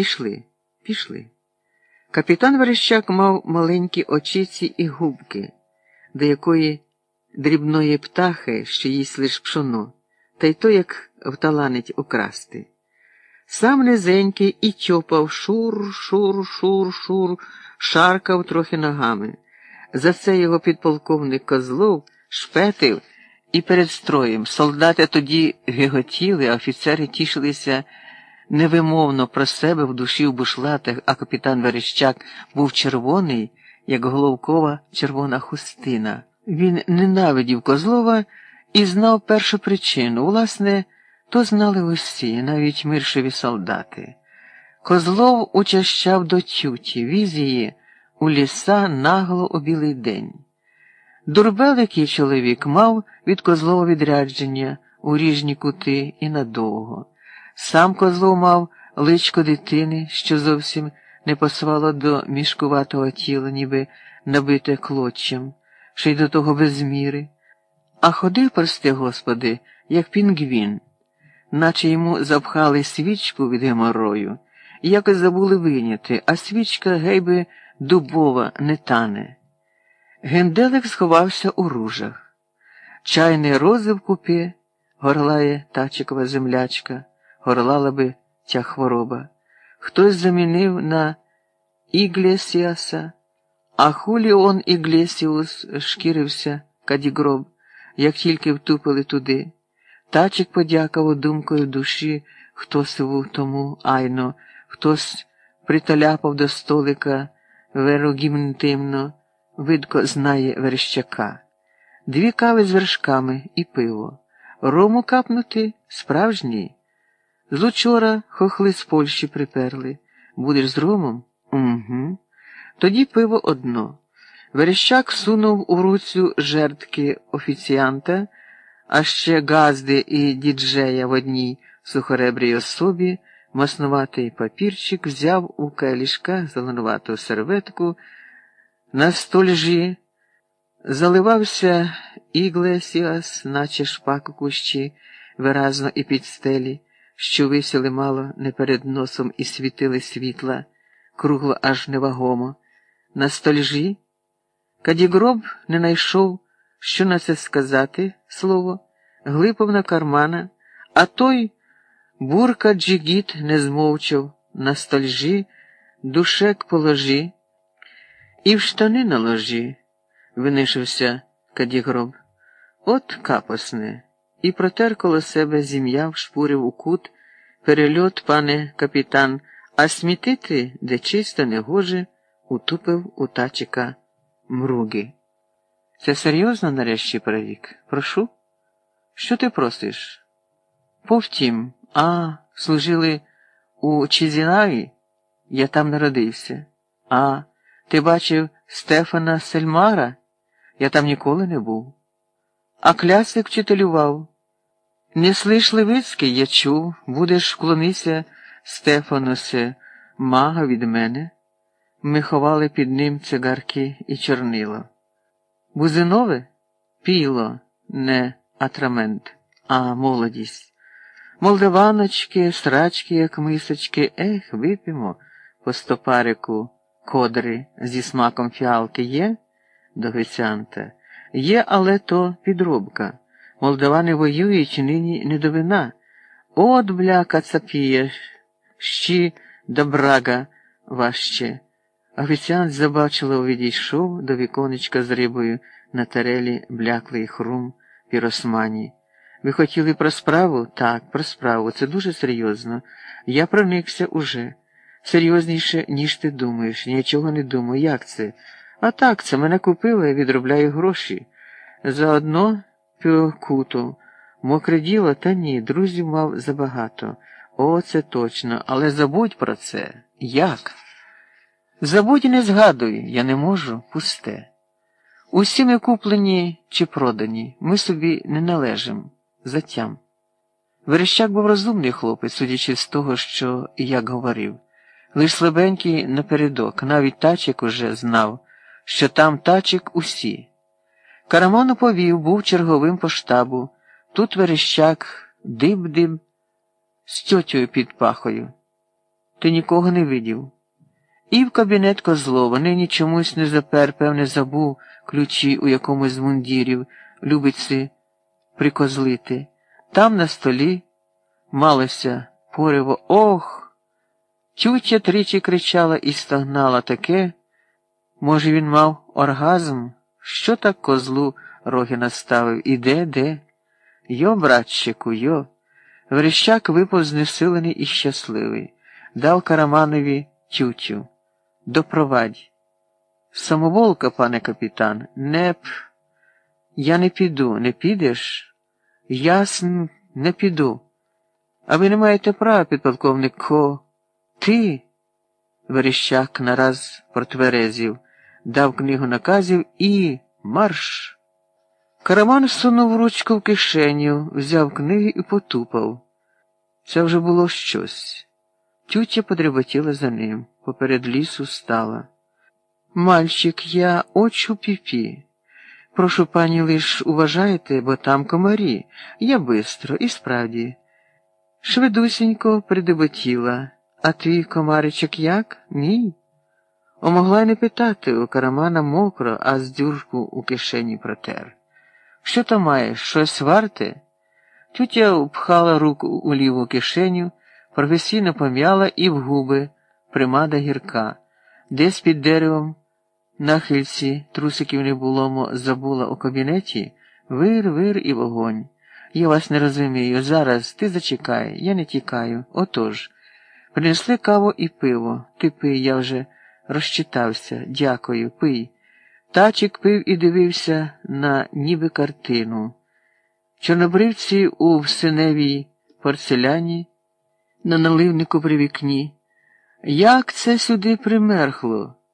Пішли, пішли. Капітан Верещак мав маленькі очиці і губки, до якої дрібної птахи, що їсть лиш пшоно, та й то як вталанить украсти. Сам низенький і тьопав шур, шур, шур, шур, шаркав трохи ногами. За це його підполковник Козлов шпетив і перед строєм. Солдати тоді гиготіли, а офіцери тішилися невимовно про себе в душі в бушлатах, а капітан Верещак був червоний, як головкова червона хустина. Він ненавидів Козлова і знав першу причину. Власне, то знали усі, навіть миршеві солдати. Козлов учащав до тюті, віз її у ліса нагло у білий день. Дурбеликий чоловік мав від Козлова відрядження у ріжні кути і надовго. Сам Козлов мав личко дитини, що зовсім не пасувало до мішкуватого тіла, ніби набите клочем, ще й до того без міри. А ходив, прости господи, як пінгвін, наче йому запхали свічку від геморою, якось забули виняти, а свічка гейби дубова не тане. Генделик сховався у ружах. Чайний рози в купі, горлає тачикова землячка, горлала би ця хвороба. Хтось замінив на Іглесіаса, а Хуліон Іглесіус шкірився кадігроб, як тільки втупили туди. Тачик подякував думкою душі, хто сиву тому айно, хтось приталяпав до столика верогімнтимно, видко знає верещака. Дві кави з вершками і пиво. Рому капнути справжній. З хохли з Польщі приперли. Будеш з ромом? Угу. Тоді пиво одно. Верещак сунув у руцю жертки офіціанта, а ще газди і діджея в одній сухоребрій особі, маснуватий папірчик взяв у калішка зеленувату серветку на стольжі, заливався іглесіас, наче шпак у кущі, виразно і під стелі, що висіли мало не перед носом і світили світла, кругло аж невагомо. На стольжі Кадігроб не найшов, що на це сказати слово, глипав на кармана, а той бурка джигіт не змовчав на стольжі, душек положи, і в штани на ложі, винишився Кадігроб. От капосне, і протер коло себе зім'яв, шпурив у кут, перельот, пане капітан, а смітити, де чисто не гоже, утупив у тачика мруги. Це серйозно нарешті перевік? Прошу? Що ти просиш? Повтім, а, служили у Чизінаві? Я там народився. А, ти бачив Стефана Сельмара? Я там ніколи не був. А клясик вчителював. Не слиш Левицький, я чув, будеш вклонися Стефанусе, мага від мене. Ми ховали під ним цигарки і чорнило. Бузинове піло, не атрамент, а молодість. Молдаваночки, срачки, як мисочки, ех, вип'ємо по стопарику кодри зі смаком фіалки є до Грицянта. Є, але то підробка. Молдавани воюють нині не до вина. От, бля, кацапіє, щі добрага важче. Офіціант забачливо відійшов до віконечка з рибою на тарелі бляклий хрум піросмані. Ви хотіли про справу? Так, про справу. Це дуже серйозно. Я проникся уже. Серйозніше, ніж ти думаєш. Нічого не думаю. Як це? А так, це мене купили, відробляю гроші. Заодно піокуту. Мокре діло, та ні, друзів мав забагато. О, це точно. Але забудь про це. Як? Забудь і не згадуй, я не можу, пусте. Усі ми куплені чи продані, ми собі не належимо. Затям. Верещак був розумний хлопець, судячи з того, що як говорив. Лиш слабенький напередок, навіть тачик уже знав, що там тачик усі. Караману повів, був черговим по штабу. Тут верещак диб-диб з тьотю під пахою. Ти нікого не видів. І в кабінет Козлова нині чомусь не запер, певне, забув ключі у якомусь з мундірів, любиться прикозлити. Там на столі малося пориво ох. Тютя тричі кричала і стогнала таке. Може, він мав оргазм? Що так козлу роги наставив? І де, де? Йо, братчику, йо. Верещак випав знесилений і щасливий, дав Караманові тютю. Допровадь. Самоволка, пане капітан, не п. Я не піду, не підеш? Ясн, не піду. А ви не маєте права, підполковник Ко. Ти? Верещак нараз протверезів, дав книгу наказів і марш. Караман сунув ручку в кишеню, взяв книги і потупав. Це вже було щось. Тютя подряботіла за ним, поперед лісу стала. Мальчик, я очу піпі. Прошу пані, лиш уважайте, бо там комарі. Я бистро, і справді. Швидусінько придеботіла. А твій комаричок як? Ні? Омогла й не питати у карамана мокро, а з дюрку у кишені протер. Що там маєш? Щось варте? Тютя впхала руку у ліву кишеню, професійно пом'яла і в губи примада гірка, десь під деревом, на хильці трусиків не було, мо забула у кабінеті, вир, вир і вогонь. Я вас не розумію. Зараз ти зачекай, я не тікаю. Отож. Принесли каву і пиво. Ти пий, я вже розчитався. Дякую, пий. Тачик пив і дивився на ніби картину. Чорнобривці у всиневій порцеляні, на наливнику при вікні. Як це сюди примерхло?